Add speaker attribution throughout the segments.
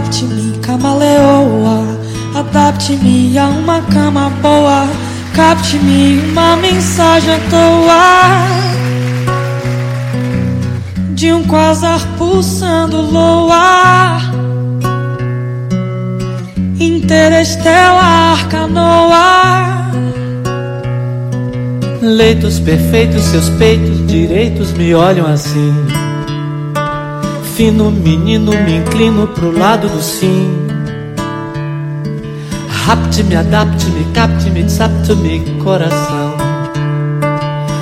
Speaker 1: Adapte-me, camaleoa. Adapte-me a uma cama boa. Capte-me uma mensagem à toa. De um quasar pulsando loa. Interestelar canoa.
Speaker 2: Leitos perfeitos, seus peitos direitos me olham assim. Fino menino, me inclino pro lado do sim. Rapte-me, adapte-me, capte-me, desapte-me, coração.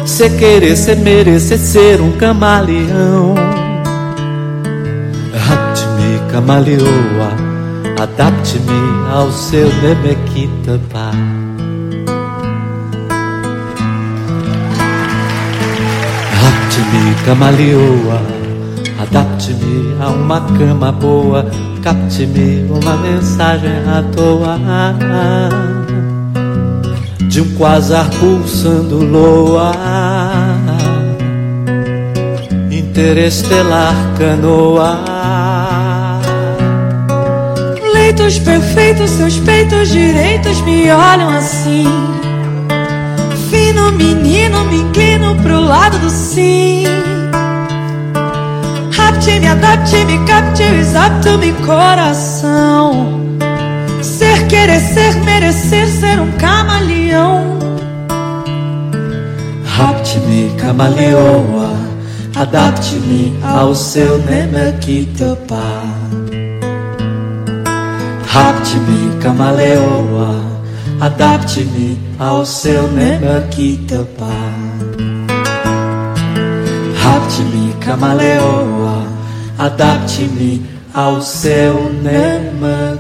Speaker 2: Se querer, se merecer ser um camaleão. Rapte-me, camaleoa, adapte-me ao seu Nemequita, pá. Rapte-me, camaleoa, adapte-me a uma cama boa, capte-me uma mensagem à toa. De um quasar pulsando loa, interestelar canoa.
Speaker 1: Leitos perfeitos, seus peitos direitos me olham assim. Fino menino, me inclino pro lado do sim. Rapte-me, adapte-me, capte-me, exapte-me, coração. Ser, querer, ser, merecer, ser um camaleão.
Speaker 2: Rapte-me, camaleoa, adapte-me ao seu Nemequitopá. Rapte-me, camaleoa, adapte-me ao seu Nemequitopá. Rapte-me, camaleoa, adapte-me ao seu Nemequitopá.